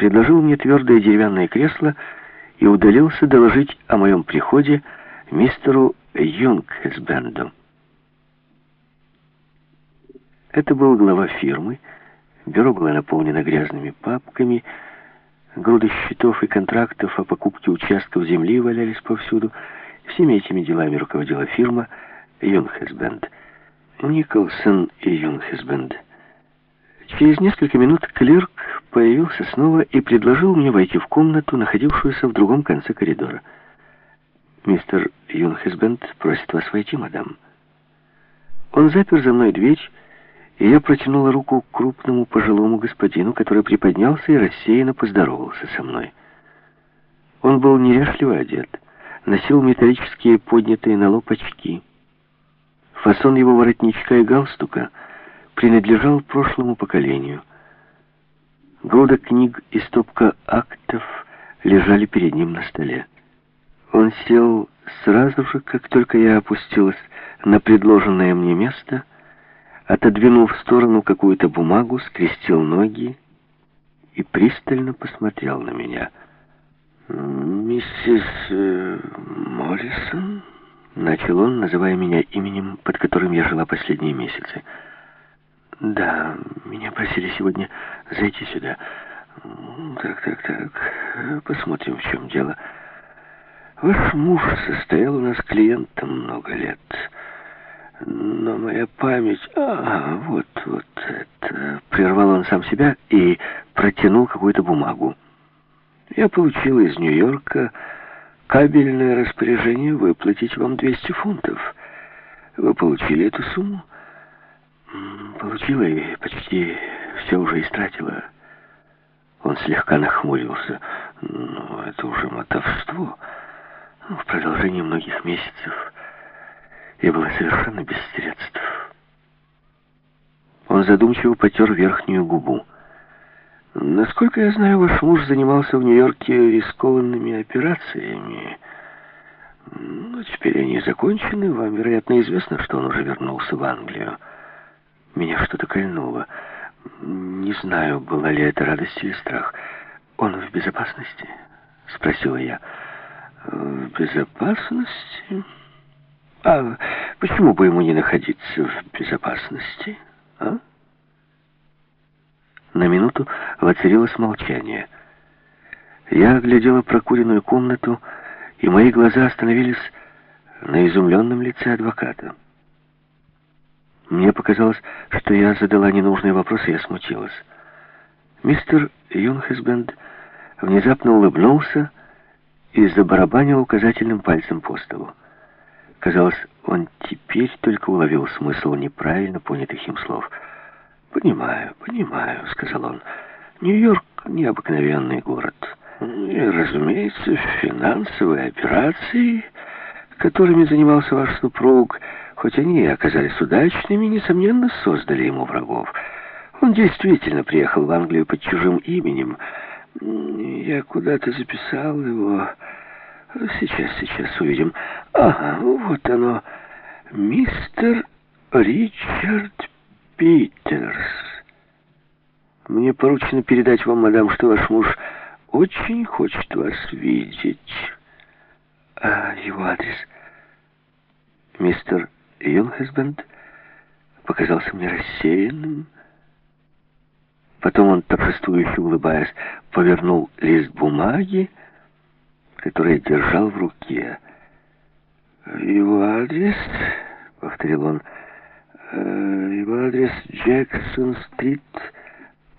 предложил мне твердое деревянное кресло и удалился доложить о моем приходе мистеру Юнгхесбенду. Это был глава фирмы. Бюро было наполнено грязными папками, груды счетов и контрактов о покупке участков земли валялись повсюду. Всеми этими делами руководила фирма Юнгхесбенд. Николсон и Юнгхесбенд. Через несколько минут клерк появился снова и предложил мне войти в комнату, находившуюся в другом конце коридора. «Мистер Юнхесбенд просит вас войти, мадам». Он запер за мной дверь, и я протянула руку к крупному пожилому господину, который приподнялся и рассеянно поздоровался со мной. Он был неряшливо одет, носил металлические поднятые на лоб очки. Фасон его воротничка и галстука принадлежал прошлому поколению. Груда книг и стопка актов лежали перед ним на столе. Он сел сразу же, как только я опустилась на предложенное мне место, отодвинул в сторону какую-то бумагу, скрестил ноги и пристально посмотрел на меня. «Миссис э, Моррисон?» — начал он, называя меня именем, под которым я жила последние месяцы. «Да, меня просили сегодня зайти сюда. Так, так, так, посмотрим, в чем дело». Ваш муж состоял у нас клиентом много лет. Но моя память... А, вот, вот это... Прервал он сам себя и протянул какую-то бумагу. Я получил из Нью-Йорка кабельное распоряжение выплатить вам 200 фунтов. Вы получили эту сумму? Получила и почти все уже истратила. Он слегка нахмурился. Ну, это уже мотовство. В продолжении многих месяцев я была совершенно без средств. Он задумчиво потер верхнюю губу. Насколько я знаю, ваш муж занимался в Нью-Йорке рискованными операциями. Но теперь они закончены. Вам, вероятно, известно, что он уже вернулся в Англию. Меня что-то кольнуло. Не знаю, была ли это радость или страх. Он в безопасности? Спросила я. В безопасности? А почему бы ему не находиться в безопасности, а? На минуту воцарилось молчание. Я оглядела прокуренную комнату, и мои глаза остановились на изумленном лице адвоката. Мне показалось, что я задала ненужные вопросы, я смутилась. Мистер Юнхесбенд внезапно улыбнулся и забарабанил указательным пальцем по столу. Казалось, он теперь только уловил смысл неправильно понятых им слов. «Понимаю, понимаю», — сказал он. «Нью-Йорк — необыкновенный город. И, разумеется, финансовые операции, которыми занимался ваш супруг, хоть они и оказались удачными, несомненно, создали ему врагов. Он действительно приехал в Англию под чужим именем — я куда-то записал его. Сейчас, сейчас увидим. Ага, вот оно. Мистер Ричард Питерс. Мне поручено передать вам, мадам, что ваш муж очень хочет вас видеть. А его адрес? Мистер Юнхесбенд показался мне рассеянным, Потом он, торжествующе улыбаясь, повернул лист бумаги, который держал в руке. «Его адрес?» — повторил он. «Э, «Его адрес Джексон-стрит,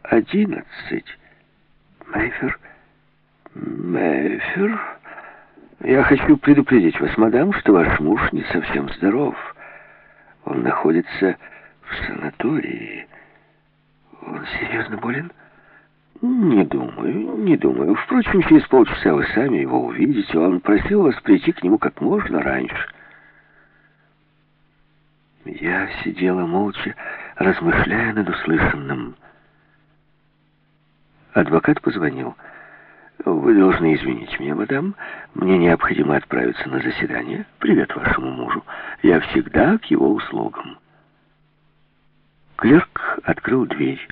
11. Мэйфер?» «Мэйфер?» «Я хочу предупредить вас, мадам, что ваш муж не совсем здоров. Он находится в санатории». Он серьезно болен? Не думаю, не думаю. Впрочем, через полчаса вы сами его увидите. Он просил вас прийти к нему как можно раньше. Я сидела молча, размышляя над услышанным. Адвокат позвонил. «Вы должны извинить меня, мадам. Мне необходимо отправиться на заседание. Привет вашему мужу. Я всегда к его услугам». Клерк открыл дверь.